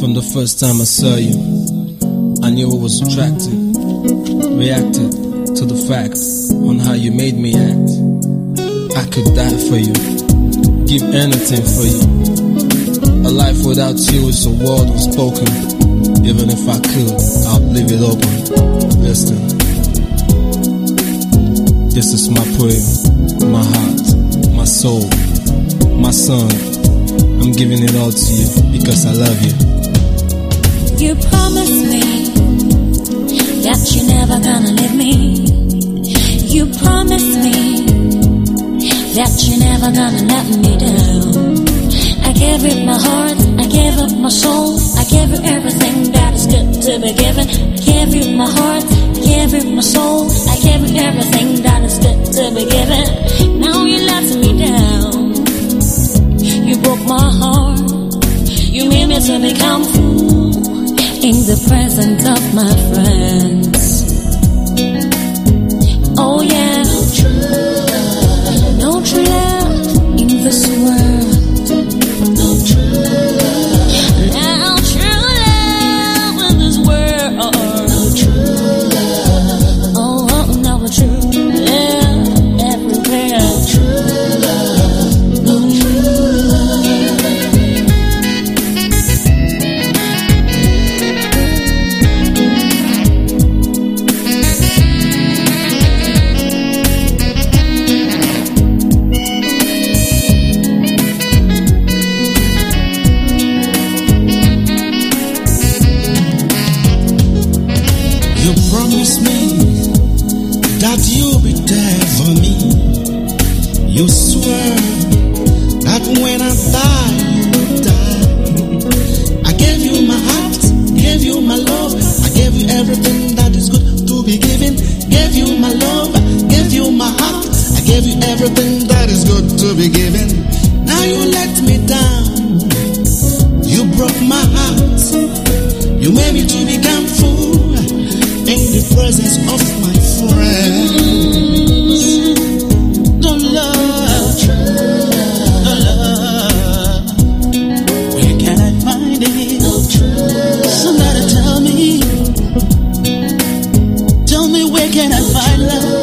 From the first time I saw you, I knew I was attracted. Reacted to the facts on how you made me act. I could die for you, give anything for you. A life without you is a word unspoken. Even if I could, I'll leave it open. Listen, this is my prayer, my heart, my soul, my song. I'm giving it all to you because I love you. You promised me that you're never gonna leave me. You promised me that you're never gonna let me down. I gave you my heart, I gave up my soul, I gave you everything that is good to be given. I gave you my heart, I gave you my soul, I gave you everything that is good to be given. Now you let me down. You broke my heart. You made me to become the presence of my friends. You promised me that you'll be there for me. You swear that when I die, you'll die. I gave you my heart, gave you my love, I gave you everything that is good to be given. Gave you my love, gave you my heart, I gave you everything that is good to be given. Now you let me down. You broke my heart. You made me to the presence of my friends. Love, love. Where can I find it? Somebody tell me. Tell me where can I find love?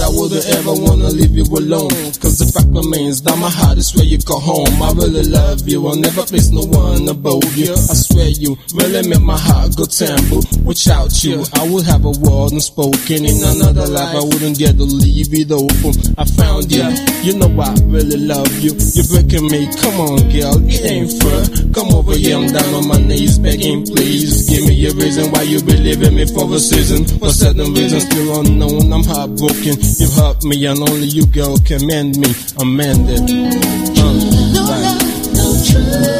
I wouldn't ever wanna leave you alone. Cause the fact remains that my heart is where you call home. I really love you, I'll never place no one above you. I swear you really make my heart go temple. Without you, I would have a word unspoken. In another life, I wouldn't dare to leave it open. I found you, you know I really love you. You're breaking me, come on girl, it ain't fair. Come over here, I'm down on my knees begging, please. Give me a reason why you believe in me for a season. For certain reasons still unknown, I'm heartbroken. You hurt me and only you girl can mend me. I'm mended. Uh, No love, no true